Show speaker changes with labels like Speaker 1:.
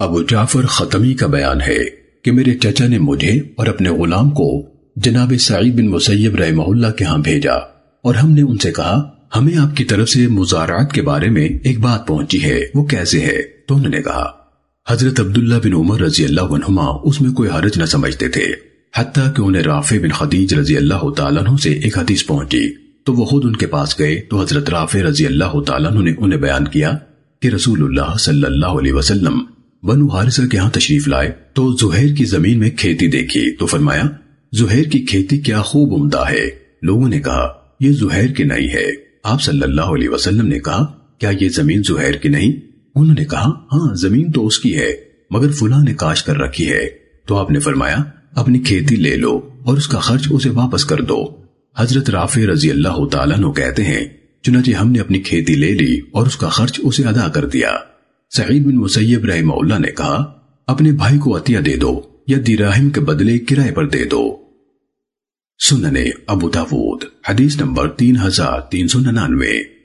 Speaker 1: ابو جعفر ختمی کا بیان ہے کہ میرے چچا نے مجھے اور اپنے غلام کو جناب سعید بن مسیب رحمہ اللہ کے ہاں بھیجا اور ہم نے ان سے کہا، ہمیں آپ کی طرف سے مزارعات کے بارے میں ایک بات پہنچی ہے، وہ کیسے ہے؟ تو انہوں نے کہا، حضرت عبداللہ بن عمر رضی اللہ عنہما اس میں کوئی حرج نہ سمجھتے تھے، حتیٰ کہ انہیں رافع بن خدیج رضی اللہ تعالیٰ عنہ سے ایک حدیث پہنچی۔ تو وہ خود ان کے پاس گئے، تو حضرت رافع رضی اللہ تعالیٰ عنہ نے انہیں بیان کیا کہ رسول اللہ صلی اللہ علیہ وسلم بنو حارثہ کے ہاں تشریف لائے تو زہیر کی زمین میں کھیتی دیکھی۔ تو فرمایا، زہیر کی کھیتی کیا خوب عمدہ ہے۔ لوگوں نے کہا، یہ زہیر کی نہیں ہے۔ آپ صلی اللہ علیہ وسلم نے کہا، کیا یہ زمین زہیر کی نہیں؟ انہوں نے کہا ہاں زمین تو اس کی ہے، مگر فلاں نے کاش کر رکھی ہے۔ تو آپ نے فرمایا، اپنی کھیتی لے لو اور اس کا خرچ اسے واپس کر دو۔ حضرت رافع رضی اللہ تعالیٰ نو کہتے ہیں، چنانچہ ہم نے اپنی کھیتی لے لی اور اس کا خرچ اسے ادا کر دیا۔ سعید بن مسیب رحمہ اللہ نے کہا، اپنے بھائی کو عطیہ دے دو یا دیراہم کے بدلے کرائے پر دے دو۔ سننے ابو داود، حدیث نمبر تین ہزار تین سو ننانوے۔